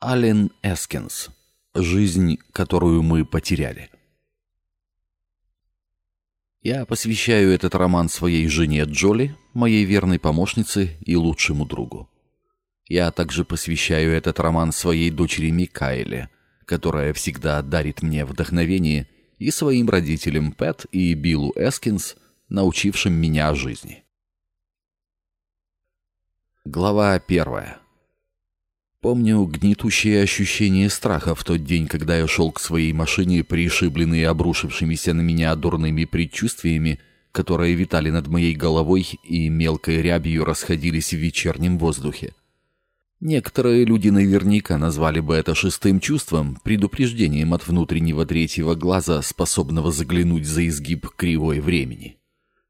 Ален Эскинс. Жизнь, которую мы потеряли. Я посвящаю этот роман своей жене Джоли, моей верной помощнице и лучшему другу. Я также посвящаю этот роман своей дочери Микаэле, которая всегда дарит мне вдохновение, и своим родителям Пэт и Биллу Эскинс, научившим меня жизни. Глава первая. Помню гнетущее ощущение страха в тот день, когда я шел к своей машине, пришибленный обрушившимися на меня дурными предчувствиями, которые витали над моей головой и мелкой рябью расходились в вечернем воздухе. Некоторые люди наверняка назвали бы это шестым чувством, предупреждением от внутреннего третьего глаза, способного заглянуть за изгиб кривой времени.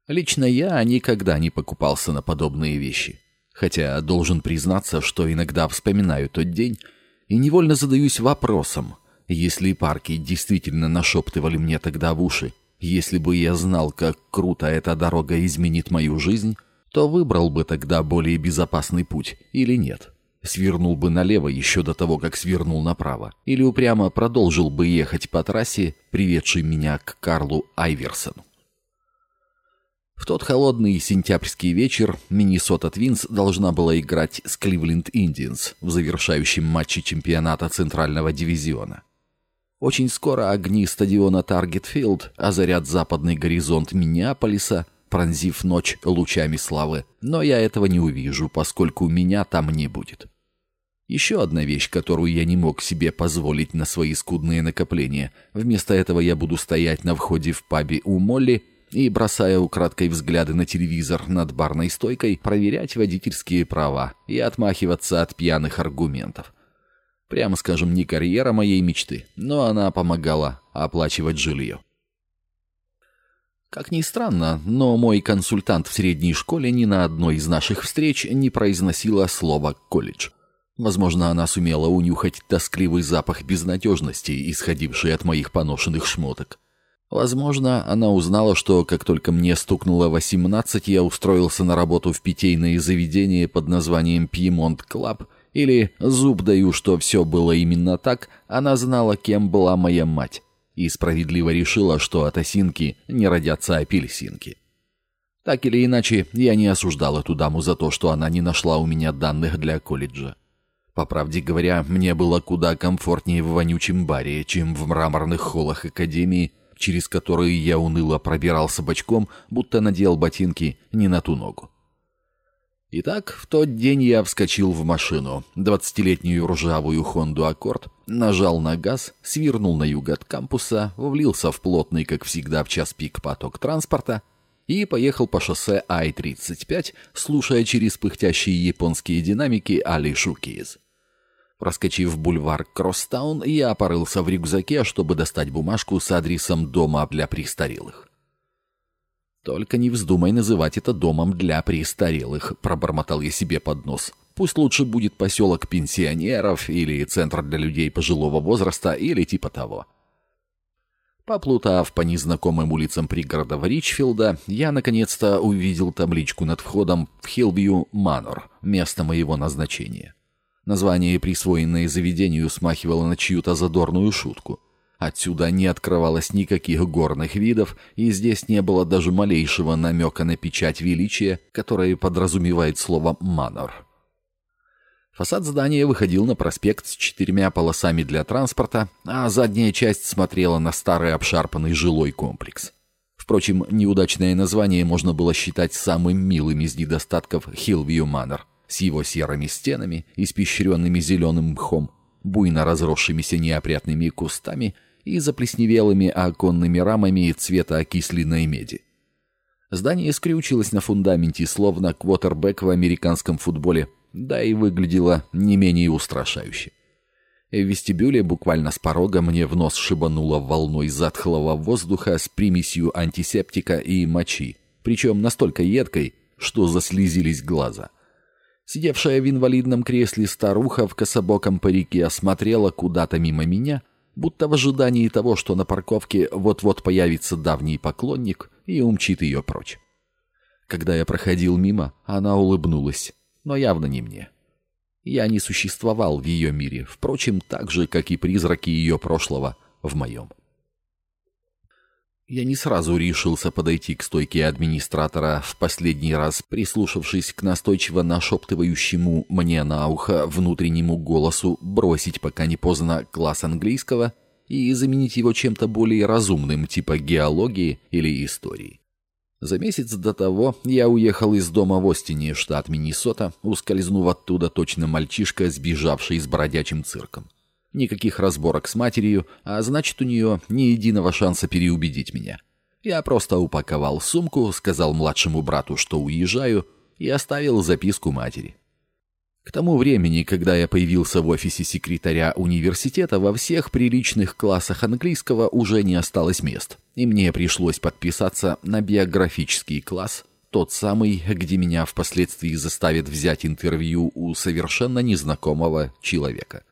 Лично я никогда не покупался на подобные вещи хотя должен признаться, что иногда вспоминаю тот день и невольно задаюсь вопросом, если парки действительно нашептывали мне тогда в уши, если бы я знал, как круто эта дорога изменит мою жизнь, то выбрал бы тогда более безопасный путь или нет. Свернул бы налево еще до того, как свернул направо, или упрямо продолжил бы ехать по трассе, приведшей меня к Карлу Айверсону. В тот холодный сентябрьский вечер Миннесота Твинс должна была играть с Кливленд Индианс в завершающем матче чемпионата Центрального дивизиона. Очень скоро огни стадиона Таргетфилд озарят западный горизонт Миннеаполиса, пронзив ночь лучами славы, но я этого не увижу, поскольку меня там не будет. Еще одна вещь, которую я не мог себе позволить на свои скудные накопления. Вместо этого я буду стоять на входе в пабе у Молли и, бросая украдкой взгляды на телевизор над барной стойкой, проверять водительские права и отмахиваться от пьяных аргументов. Прямо скажем, не карьера моей мечты, но она помогала оплачивать жилье. Как ни странно, но мой консультант в средней школе ни на одной из наших встреч не произносила слово «колледж». Возможно, она сумела унюхать тоскливый запах безнадежности, исходивший от моих поношенных шмоток. Возможно, она узнала, что как только мне стукнуло 18, я устроился на работу в питейное заведение под названием «Пьемонт Клаб», или «Зуб даю, что все было именно так», она знала, кем была моя мать, и справедливо решила, что от осинки не родятся апельсинки. Так или иначе, я не осуждал эту даму за то, что она не нашла у меня данных для колледжа. По правде говоря, мне было куда комфортнее в вонючем баре, чем в мраморных холлах Академии, через которые я уныло пробирался бочком, будто надел ботинки не на ту ногу. Итак, в тот день я вскочил в машину, двадцатилетнюю ржавую Хонду Аккорд, нажал на газ, свернул на юг от кампуса, влился в плотный, как всегда, в час пик поток транспорта и поехал по шоссе Ай-35, слушая через пыхтящие японские динамики Али Шукиз. Проскочив бульвар Кросстаун, я порылся в рюкзаке, чтобы достать бумажку с адресом дома для престарелых. «Только не вздумай называть это домом для престарелых», — пробормотал я себе под нос. «Пусть лучше будет поселок пенсионеров или центр для людей пожилого возраста или типа того». Поплутав по незнакомым улицам пригорода Ричфилда, я наконец-то увидел табличку над входом в Хилбью Манор, место моего назначения. Название, присвоенное заведению, смахивало на чью-то задорную шутку. Отсюда не открывалось никаких горных видов, и здесь не было даже малейшего намека на печать величия, которая подразумевает слово «манор». Фасад здания выходил на проспект с четырьмя полосами для транспорта, а задняя часть смотрела на старый обшарпанный жилой комплекс. Впрочем, неудачное название можно было считать самым милым из недостатков Хиллвью Манор с его серыми стенами, испещренными зеленым мхом, буйно разросшимися неопрятными кустами и заплесневелыми оконными рамами цвета окисленной меди. Здание скрючилось на фундаменте, словно квотербек в американском футболе, да и выглядело не менее устрашающе. В вестибюле буквально с порога мне в нос шибануло волной затхлого воздуха с примесью антисептика и мочи, причем настолько едкой, что заслезились глаза — Сидевшая в инвалидном кресле старуха в кособоком парике осмотрела куда-то мимо меня, будто в ожидании того, что на парковке вот-вот появится давний поклонник и умчит ее прочь. Когда я проходил мимо, она улыбнулась, но явно не мне. Я не существовал в ее мире, впрочем, так же, как и призраки ее прошлого в моем. Я не сразу решился подойти к стойке администратора, в последний раз прислушавшись к настойчиво нашептывающему мне на ухо внутреннему голосу бросить, пока не поздно, класс английского и заменить его чем-то более разумным, типа геологии или истории. За месяц до того я уехал из дома в Остине, штат Миннесота, ускользнув оттуда точно мальчишка, сбежавший с бродячим цирком. Никаких разборок с матерью, а значит, у нее ни единого шанса переубедить меня. Я просто упаковал сумку, сказал младшему брату, что уезжаю, и оставил записку матери. К тому времени, когда я появился в офисе секретаря университета, во всех приличных классах английского уже не осталось мест, и мне пришлось подписаться на биографический класс, тот самый, где меня впоследствии заставят взять интервью у совершенно незнакомого человека.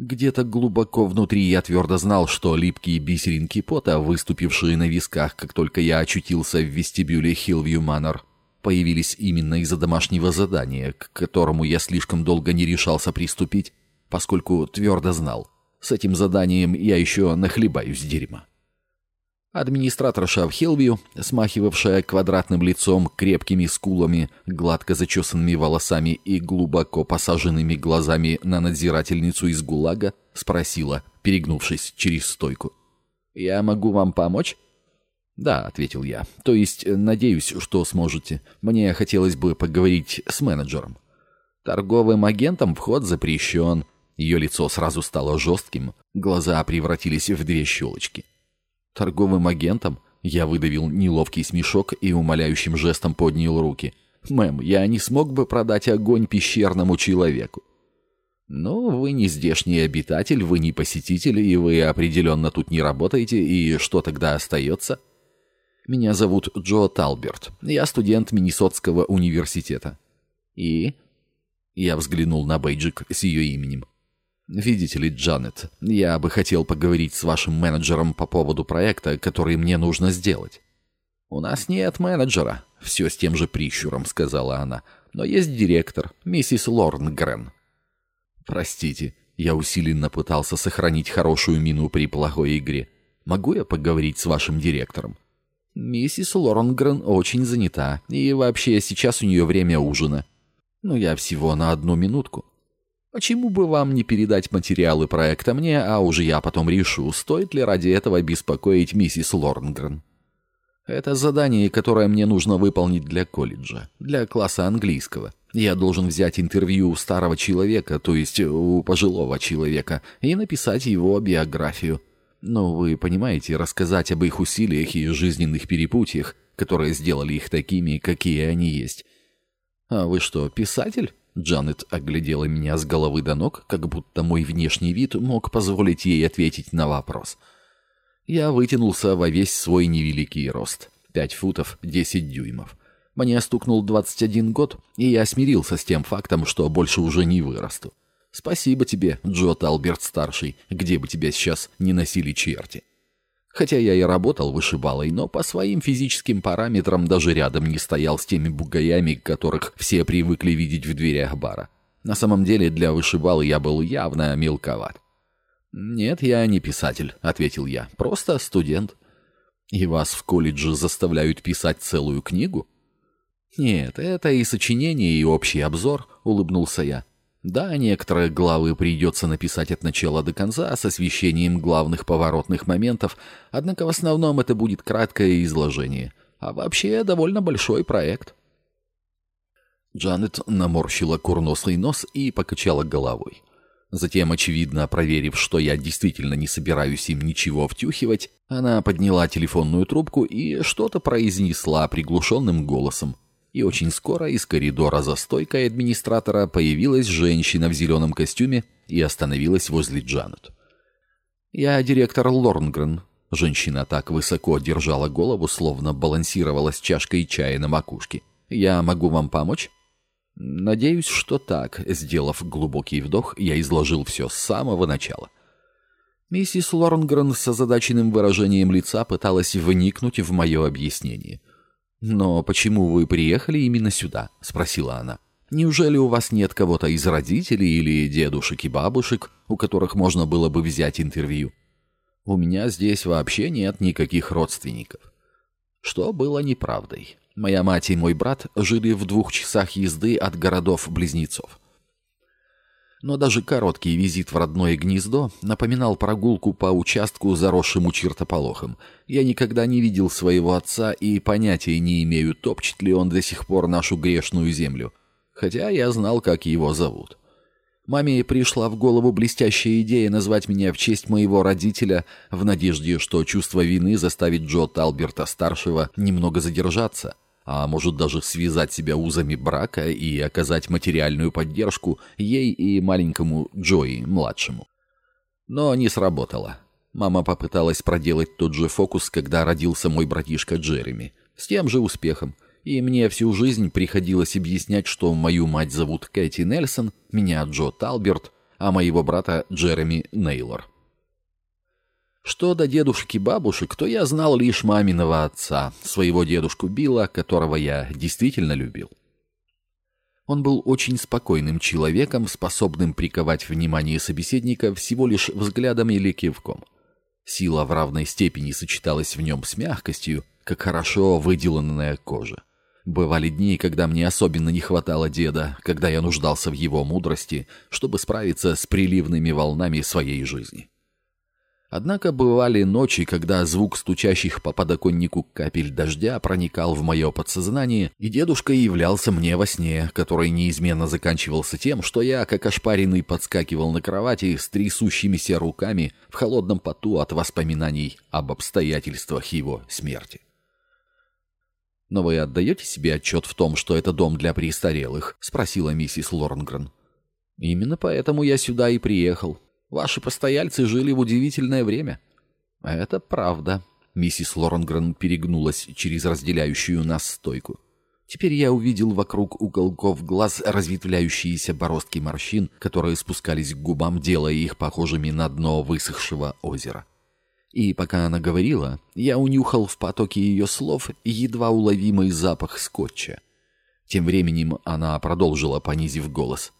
Где-то глубоко внутри я твердо знал, что липкие бисеринки пота, выступившие на висках, как только я очутился в вестибюле Хиллвью Манор, появились именно из-за домашнего задания, к которому я слишком долго не решался приступить, поскольку твердо знал, с этим заданием я еще нахлебаюсь дерьма. Администраторша в Хелвию, смахивавшая квадратным лицом, крепкими скулами, гладко зачесанными волосами и глубоко посаженными глазами на надзирательницу из ГУЛАГа, спросила, перегнувшись через стойку. «Я могу вам помочь?» «Да», — ответил я. «То есть, надеюсь, что сможете. Мне хотелось бы поговорить с менеджером». «Торговым агентам вход запрещен». Ее лицо сразу стало жестким, глаза превратились в две щелочки. Торговым агентом? Я выдавил неловкий смешок и умоляющим жестом поднял руки. «Мэм, я не смог бы продать огонь пещерному человеку». «Ну, вы не здешний обитатель, вы не посетитель, и вы определенно тут не работаете, и что тогда остается?» «Меня зовут Джо Талберт. Я студент Миннесотского университета». «И?» Я взглянул на бейджик с ее именем. «Видите ли, Джанет, я бы хотел поговорить с вашим менеджером по поводу проекта, который мне нужно сделать». «У нас нет менеджера», — все с тем же прищуром сказала она. «Но есть директор, миссис Лорнгрен». «Простите, я усиленно пытался сохранить хорошую мину при плохой игре. Могу я поговорить с вашим директором?» «Миссис Лорнгрен очень занята, и вообще сейчас у нее время ужина». «Ну, я всего на одну минутку». Почему бы вам не передать материалы проекта мне, а уже я потом решу, стоит ли ради этого беспокоить миссис Лорнгрен? Это задание, которое мне нужно выполнить для колледжа, для класса английского. Я должен взять интервью у старого человека, то есть у пожилого человека, и написать его биографию. Но вы понимаете, рассказать об их усилиях и жизненных перепутьях, которые сделали их такими, какие они есть. А вы что, писатель? Джанет оглядела меня с головы до ног, как будто мой внешний вид мог позволить ей ответить на вопрос. Я вытянулся во весь свой невеликий рост. Пять футов, десять дюймов. Мне стукнул 21 год, и я смирился с тем фактом, что больше уже не вырасту. Спасибо тебе, Джо Талберт-старший, где бы тебя сейчас не носили черти. Хотя я и работал вышибалой, но по своим физическим параметрам даже рядом не стоял с теми бугаями, которых все привыкли видеть в дверях бара. На самом деле для вышибалы я был явно мелковат. «Нет, я не писатель», — ответил я, — «просто студент». «И вас в колледже заставляют писать целую книгу?» «Нет, это и сочинение, и общий обзор», — улыбнулся я. Да, некоторые главы придется написать от начала до конца с освещением главных поворотных моментов, однако в основном это будет краткое изложение. А вообще довольно большой проект. Джанет наморщила курносый нос и покачала головой. Затем, очевидно, проверив, что я действительно не собираюсь им ничего втюхивать, она подняла телефонную трубку и что-то произнесла приглушенным голосом и очень скоро из коридора за стойкой администратора появилась женщина в зеленом костюме и остановилась возле Джанет. «Я директор Лорнгрен». Женщина так высоко держала голову, словно балансировала с чашкой чая на макушке. «Я могу вам помочь?» «Надеюсь, что так». Сделав глубокий вдох, я изложил все с самого начала. Миссис Лорнгрен с озадаченным выражением лица пыталась вникнуть в мое объяснение — «Но почему вы приехали именно сюда?» — спросила она. Неужели у вас нет кого-то из родителей или дедушек и бабушек, у которых можно было бы взять интервью? У меня здесь вообще нет никаких родственников. Что было неправдой. Моя мать и мой брат жили в двух часах езды от городов-близнецов. Но даже короткий визит в родное гнездо напоминал прогулку по участку, заросшему чертополохом. Я никогда не видел своего отца и понятия не имею, топчет ли он до сих пор нашу грешную землю хотя я знал, как его зовут. Маме пришла в голову блестящая идея назвать меня в честь моего родителя в надежде, что чувство вины заставит Джо Талберта-старшего немного задержаться, а может даже связать себя узами брака и оказать материальную поддержку ей и маленькому Джои-младшему. Но не сработало. Мама попыталась проделать тот же фокус, когда родился мой братишка Джереми, с тем же успехом – и мне всю жизнь приходилось объяснять, что мою мать зовут Кэти Нельсон, меня Джо Талберт, а моего брата Джереми Нейлор. Что до дедушек и бабушек, то я знал лишь маминого отца, своего дедушку Билла, которого я действительно любил. Он был очень спокойным человеком, способным приковать внимание собеседника всего лишь взглядом или кивком. Сила в равной степени сочеталась в нем с мягкостью, как хорошо выделанная кожа. Бывали дни, когда мне особенно не хватало деда, когда я нуждался в его мудрости, чтобы справиться с приливными волнами своей жизни. Однако бывали ночи, когда звук стучащих по подоконнику капель дождя проникал в мое подсознание, и дедушка являлся мне во сне, который неизменно заканчивался тем, что я, как ошпаренный, подскакивал на кровати с трясущимися руками в холодном поту от воспоминаний об обстоятельствах его смерти. «Но вы отдаете себе отчет в том, что это дом для престарелых?» — спросила миссис Лорнгрен. «Именно поэтому я сюда и приехал. Ваши постояльцы жили в удивительное время». «Это правда». Миссис Лорнгрен перегнулась через разделяющую нас стойку. Теперь я увидел вокруг уголков глаз разветвляющиеся бороздки морщин, которые спускались к губам, делая их похожими на дно высохшего озера. И пока она говорила, я унюхал в потоке ее слов едва уловимый запах скотча. Тем временем она продолжила, понизив голос.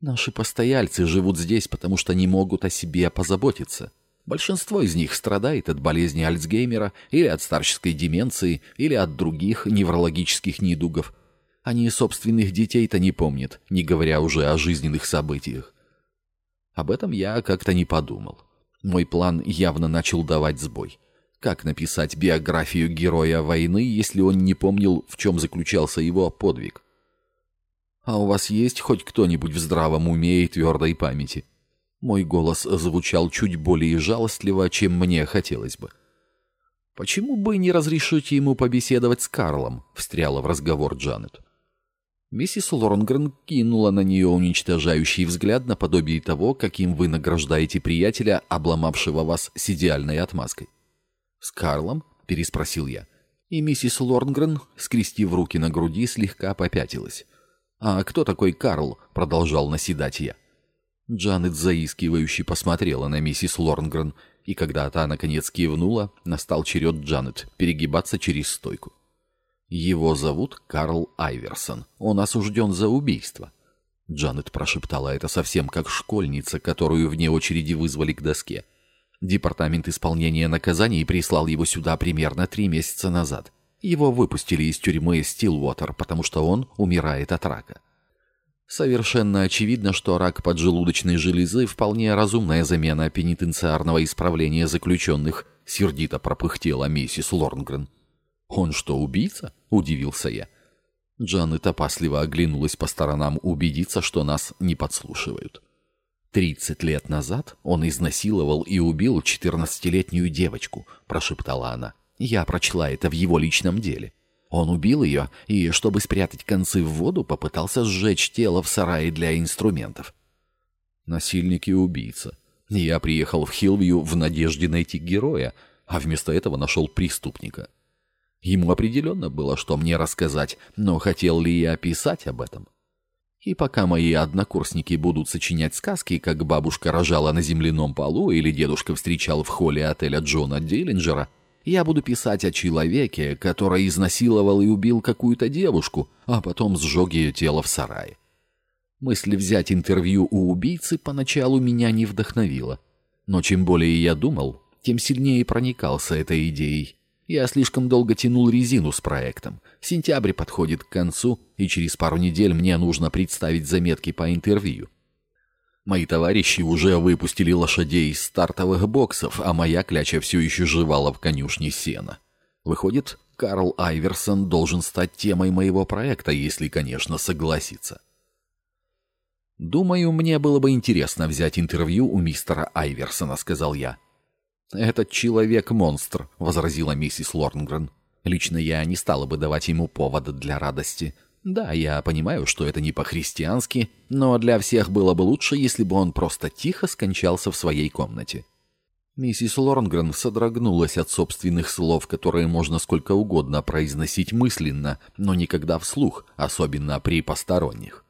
«Наши постояльцы живут здесь, потому что не могут о себе позаботиться. Большинство из них страдает от болезни Альцгеймера или от старческой деменции, или от других неврологических недугов. Они собственных детей-то не помнят, не говоря уже о жизненных событиях. Об этом я как-то не подумал. Мой план явно начал давать сбой. Как написать биографию героя войны, если он не помнил, в чем заключался его подвиг? «А у вас есть хоть кто-нибудь в здравом уме и твердой памяти?» Мой голос звучал чуть более жалостливо, чем мне хотелось бы. «Почему бы не разрешить ему побеседовать с Карлом?» — встряла в разговор Джанет. Миссис Лорнгрен кинула на нее уничтожающий взгляд наподобие того, каким вы награждаете приятеля, обломавшего вас с идеальной отмазкой. «С Карлом?» — переспросил я. И миссис Лорнгрен, скрестив руки на груди, слегка попятилась. «А кто такой Карл?» — продолжал наседать я. Джанет заискивающе посмотрела на миссис Лорнгрен, и когда та, наконец, кивнула, настал черед Джанет перегибаться через стойку. Его зовут Карл Айверсон. Он осужден за убийство. Джанет прошептала это совсем как школьница, которую вне очереди вызвали к доске. Департамент исполнения наказаний прислал его сюда примерно три месяца назад. Его выпустили из тюрьмы Стилвотер, потому что он умирает от рака. Совершенно очевидно, что рак поджелудочной железы – вполне разумная замена пенитенциарного исправления заключенных, сердито пропыхтела миссис Лорнгрен. «Он что, убийца?» — удивился я. Джанет опасливо оглянулась по сторонам убедиться, что нас не подслушивают. «Тридцать лет назад он изнасиловал и убил четырнадцатилетнюю девочку», — прошептала она. «Я прочла это в его личном деле. Он убил ее и, чтобы спрятать концы в воду, попытался сжечь тело в сарае для инструментов». «Насильник и убийца. Я приехал в Хилвью в надежде найти героя, а вместо этого нашел преступника». Ему определенно было, что мне рассказать, но хотел ли я писать об этом? И пока мои однокурсники будут сочинять сказки, как бабушка рожала на земляном полу или дедушка встречал в холле отеля Джона Диллинджера, я буду писать о человеке, который изнасиловал и убил какую-то девушку, а потом сжег ее тело в сарае. Мысль взять интервью у убийцы поначалу меня не вдохновила. Но чем более я думал, тем сильнее проникался этой идеей. Я слишком долго тянул резину с проектом. Сентябрь подходит к концу, и через пару недель мне нужно представить заметки по интервью. Мои товарищи уже выпустили лошадей из стартовых боксов, а моя кляча все еще жевала в конюшне сена. Выходит, Карл Айверсон должен стать темой моего проекта, если, конечно, согласится. «Думаю, мне было бы интересно взять интервью у мистера Айверсона», — сказал я. «Этот человек-монстр», — возразила миссис Лорнгрен. «Лично я не стала бы давать ему повода для радости. Да, я понимаю, что это не по-христиански, но для всех было бы лучше, если бы он просто тихо скончался в своей комнате». Миссис Лорнгрен содрогнулась от собственных слов, которые можно сколько угодно произносить мысленно, но никогда вслух, особенно при посторонних.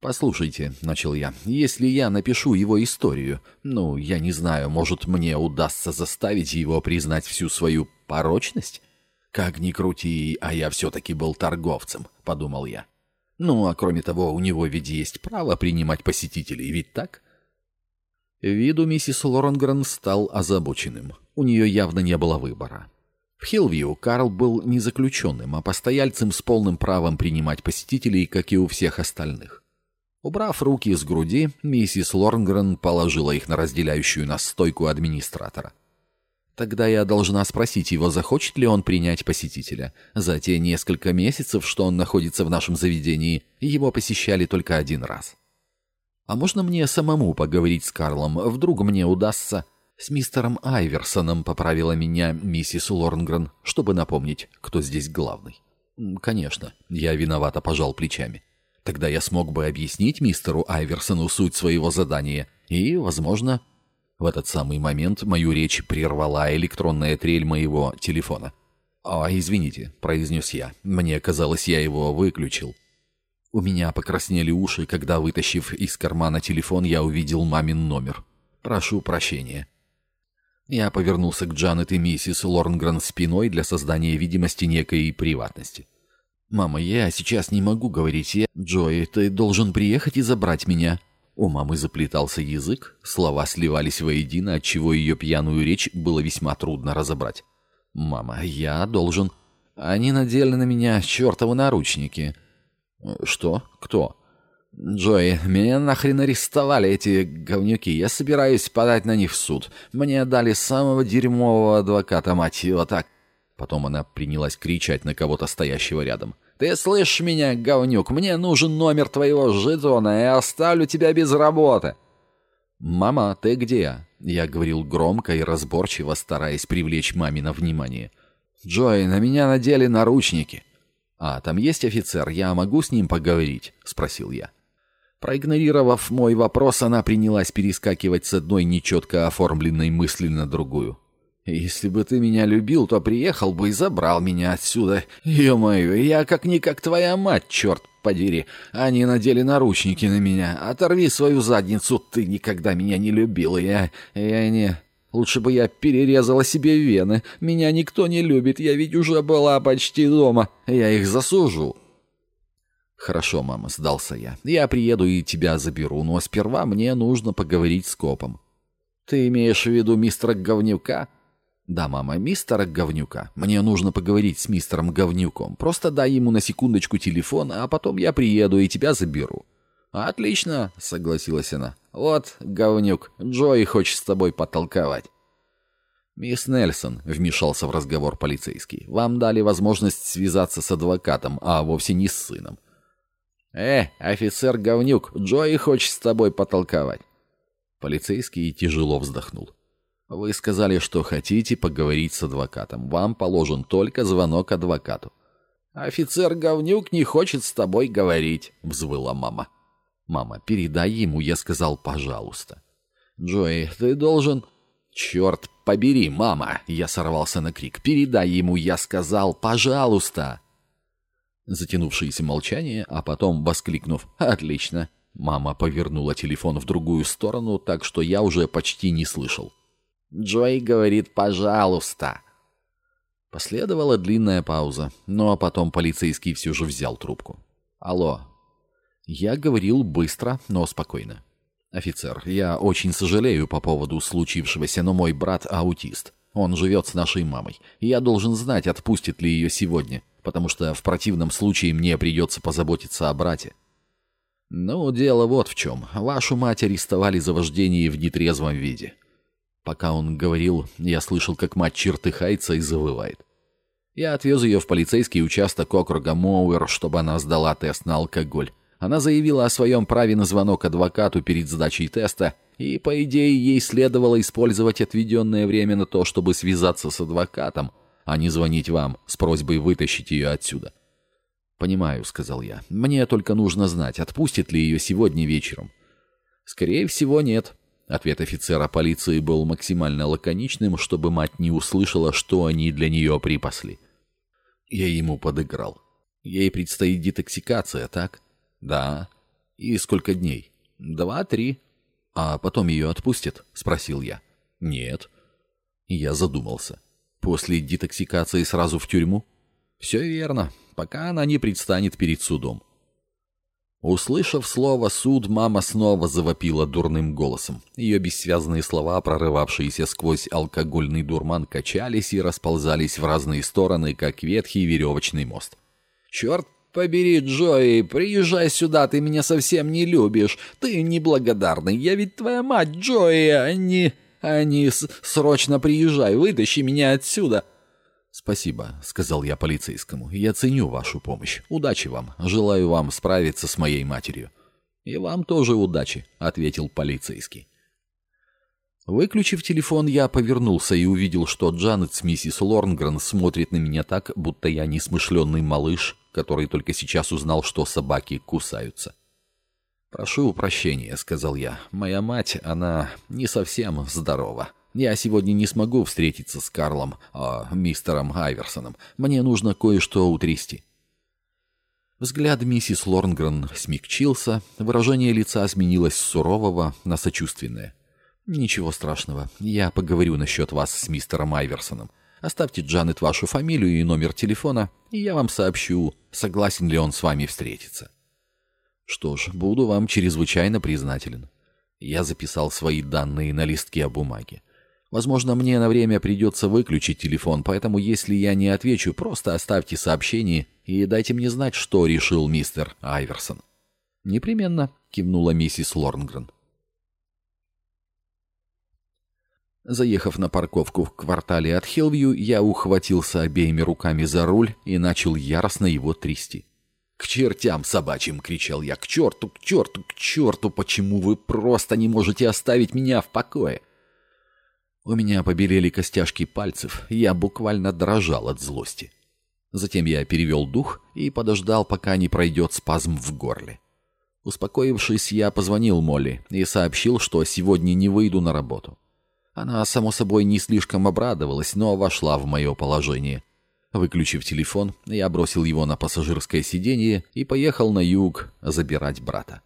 «Послушайте», — начал я, — «если я напишу его историю, ну, я не знаю, может, мне удастся заставить его признать всю свою порочность? Как ни крути, а я все-таки был торговцем», — подумал я. «Ну, а кроме того, у него ведь есть право принимать посетителей, ведь так?» Виду миссис Лоренгрен стал озабоченным. У нее явно не было выбора. В Хилвью Карл был не заключенным, а постояльцем с полным правом принимать посетителей, как и у всех остальных. Убрав руки с груди, миссис Лорнгрен положила их на разделяющую нас стойку администратора. Тогда я должна спросить его, захочет ли он принять посетителя. За те несколько месяцев, что он находится в нашем заведении, его посещали только один раз. А можно мне самому поговорить с Карлом? Вдруг мне удастся... С мистером Айверсоном поправила меня миссис Лорнгрен, чтобы напомнить, кто здесь главный. Конечно, я виновато пожал плечами. Тогда я смог бы объяснить мистеру Айверсону суть своего задания, и, возможно... В этот самый момент мою речь прервала электронная трель моего телефона. «А, извините», — произнес я. «Мне казалось, я его выключил». У меня покраснели уши, когда, вытащив из кармана телефон, я увидел мамин номер. «Прошу прощения». Я повернулся к Джанет и миссис Лорнгрен спиной для создания видимости некой приватности. «Мама, я сейчас не могу говорить. Я... Джои, ты должен приехать и забрать меня». У мамы заплетался язык, слова сливались воедино, отчего ее пьяную речь было весьма трудно разобрать. «Мама, я должен...» «Они надели на меня чертовы наручники». «Что? Кто?» «Джои, меня нахрен арестовали эти говнюки. Я собираюсь подать на них в суд. Мне дали самого дерьмового адвоката, мать его, так. Потом она принялась кричать на кого-то стоящего рядом. «Ты слышишь меня, говнюк? Мне нужен номер твоего жетона, и оставлю тебя без работы!» «Мама, ты где?» Я говорил громко и разборчиво, стараясь привлечь мамино внимание. «Джой, на меня надели наручники». «А, там есть офицер, я могу с ним поговорить?» — спросил я. Проигнорировав мой вопрос, она принялась перескакивать с одной нечетко оформленной мысли на другую. Если бы ты меня любил, то приехал бы и забрал меня отсюда. Ё-моё, я как-никак твоя мать, черт подери. Они надели наручники на меня. Оторви свою задницу, ты никогда меня не любил. Я... я не... Лучше бы я перерезала себе вены. Меня никто не любит, я ведь уже была почти дома. Я их засужу. «Хорошо, мама», — сдался я. «Я приеду и тебя заберу, но сперва мне нужно поговорить с копом». «Ты имеешь в виду мистера Говнюка?» «Да, мама, мистера Говнюка. Мне нужно поговорить с мистером Говнюком. Просто дай ему на секундочку телефон, а потом я приеду и тебя заберу». «Отлично», — согласилась она. «Вот, Говнюк, Джои хочет с тобой потолковать». «Мисс Нельсон», — вмешался в разговор полицейский, — «вам дали возможность связаться с адвокатом, а вовсе не с сыном». «Э, офицер Говнюк, Джои хочет с тобой потолковать». Полицейский тяжело вздохнул. Вы сказали, что хотите поговорить с адвокатом. Вам положен только звонок адвокату. Офицер Говнюк не хочет с тобой говорить, взвыла мама. Мама, передай ему, я сказал, пожалуйста. Джои, ты должен... Черт побери, мама! Я сорвался на крик. Передай ему, я сказал, пожалуйста! Затянувшееся молчание, а потом воскликнув «Отлично!» Мама повернула телефон в другую сторону, так что я уже почти не слышал. Джой говорит «пожалуйста». Последовала длинная пауза, но потом полицейский все же взял трубку. «Алло». Я говорил быстро, но спокойно. «Офицер, я очень сожалею по поводу случившегося, но мой брат аутист. Он живет с нашей мамой. И я должен знать, отпустит ли ее сегодня, потому что в противном случае мне придется позаботиться о брате». «Ну, дело вот в чем. Вашу мать арестовали за вождение в нетрезвом виде». Пока он говорил, я слышал, как мать чертыхается и завывает. Я отвез ее в полицейский участок округа Моуэр, чтобы она сдала тест на алкоголь. Она заявила о своем праве на звонок адвокату перед сдачей теста, и, по идее, ей следовало использовать отведенное время на то, чтобы связаться с адвокатом, а не звонить вам с просьбой вытащить ее отсюда. «Понимаю», — сказал я. «Мне только нужно знать, отпустит ли ее сегодня вечером». «Скорее всего, нет». Ответ офицера полиции был максимально лаконичным, чтобы мать не услышала, что они для нее припасли. Я ему подыграл. Ей предстоит детоксикация, так? «Да». «И сколько дней?» «Два-три». «А потом ее отпустят?» — спросил я. «Нет». Я задумался. «После детоксикации сразу в тюрьму?» «Все верно, пока она не предстанет перед судом». Услышав слово «суд», мама снова завопила дурным голосом. Ее бессвязные слова, прорывавшиеся сквозь алкогольный дурман, качались и расползались в разные стороны, как ветхий веревочный мост. «Черт «Побери, Джои, приезжай сюда, ты меня совсем не любишь. Ты неблагодарный, я ведь твоя мать, Джои, а не... А не срочно приезжай, вытащи меня отсюда». «Спасибо», — сказал я полицейскому. «Я ценю вашу помощь. Удачи вам. Желаю вам справиться с моей матерью». «И вам тоже удачи», — ответил полицейский. Выключив телефон, я повернулся и увидел, что Джанет с миссис Лорнгрен смотрит на меня так, будто я несмышленный малыш, который только сейчас узнал, что собаки кусаются. «Прошу прощения», — сказал я. «Моя мать, она не совсем здорова. Я сегодня не смогу встретиться с Карлом, а, мистером Айверсоном. Мне нужно кое-что утрясти». Взгляд миссис Лорнгрен смягчился, выражение лица сменилось с сурового на сочувственное. «Ничего страшного, я поговорю насчет вас с мистером Айверсоном. Оставьте Джанет вашу фамилию и номер телефона, и я вам сообщу, согласен ли он с вами встретиться. Что ж, буду вам чрезвычайно признателен. Я записал свои данные на листке бумаги. Возможно, мне на время придется выключить телефон, поэтому если я не отвечу, просто оставьте сообщение и дайте мне знать, что решил мистер Айверсон. «Непременно», — кивнула миссис Лорнгрен. Заехав на парковку в квартале от Хилвью, я ухватился обеими руками за руль и начал яростно его трясти. «К чертям собачьим!» — кричал я. «К черту, к черту, к черту! Почему вы просто не можете оставить меня в покое?» У меня побелели костяшки пальцев, я буквально дрожал от злости. Затем я перевел дух и подождал, пока не пройдет спазм в горле. Успокоившись, я позвонил Молли и сообщил, что сегодня не выйду на работу. Она, само собой, не слишком обрадовалась, но вошла в мое положение. Выключив телефон, я бросил его на пассажирское сиденье и поехал на юг забирать брата.